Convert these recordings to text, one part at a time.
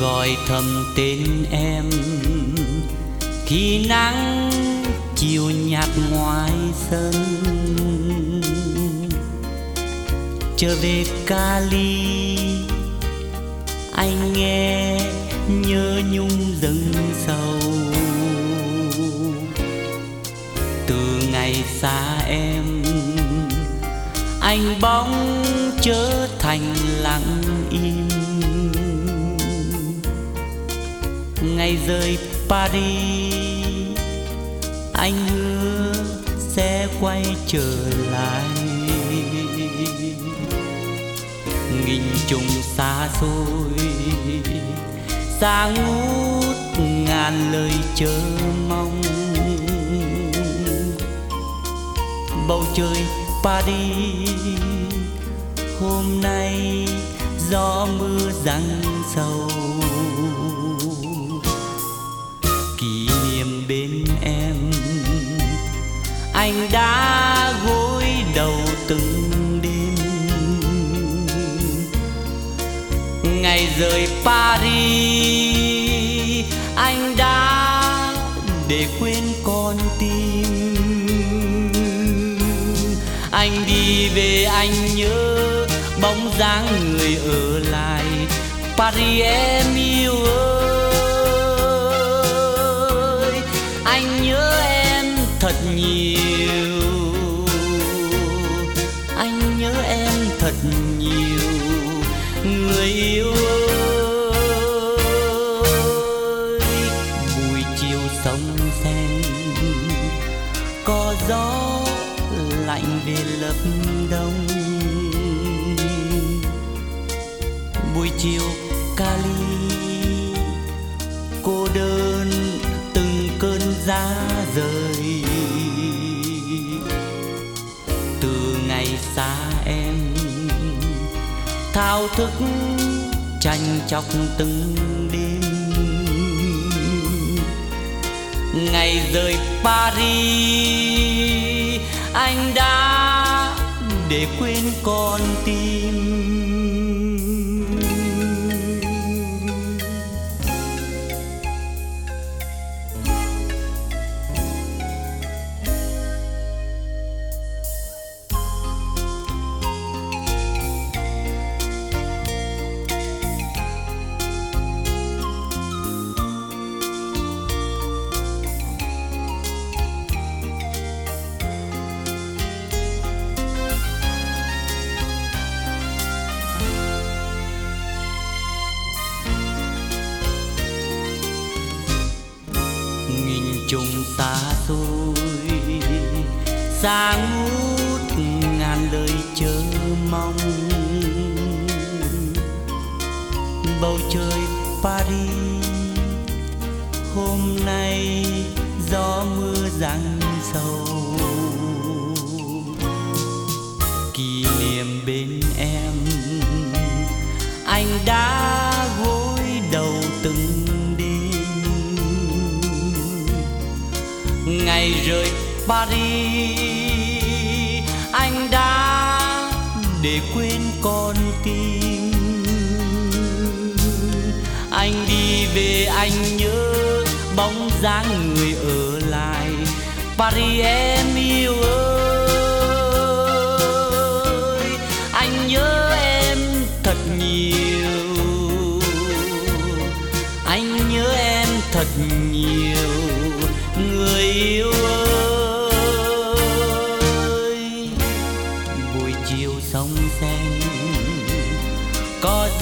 gọi thầm tên em. Khi nắng chiều nhạt ngoài sân, trở về Cali anh nghe nhớ nhung dâng sâu từ ngày xa em, anh bóng trở thành lặng im. Ngày rời Paris. Anh hứa sẽ quay trở lại. Nghìn trùng xa xôi, xa ngút ngàn lời chờ mong. Bầu trời Paris, hôm nay gió mưa răng sầu. Bên em. Anh đã gối đầu từng đêm. Ngày rời Paris, anh đã để quên con tim. Anh đi về, anh nhớ bóng dáng người ở lại. Paris em yêu ơi. Thật nhiều. Anh nhớ em thật nhiều, người yêu ơi. Buổi chiều sông sen, có gió lạnh về lập đông. Buổi chiều Cali cô đơn từng cơn giá rời. Thao thức tranh chọc từng đêm. Ngày rời Paris, anh đã để quên con tim. Chúng ta tôi xa ngút ngàn lời chờ mong. Bầu trời Paris hôm nay gió mưa giăng sầu. Ngày rời Paris. Anh đã để quên con tim. Anh đi về, anh nhớ bóng dáng người ở lại. Paris em yêu ơi. Anh nhớ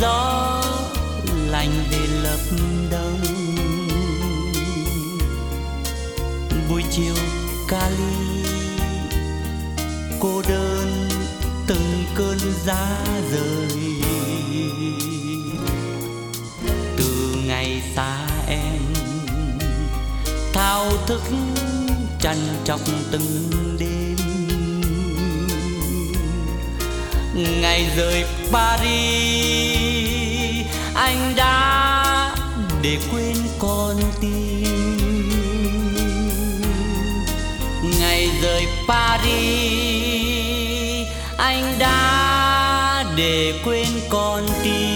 gió lành về lập đông buổi chiều Cali cô đơn từng cơn giá rời. Từ ngày xa em, thao thức trằn trọc từng ngày rời Paris, anh đã để quên con tim. Ngày rời Paris, anh đã để quên con tim.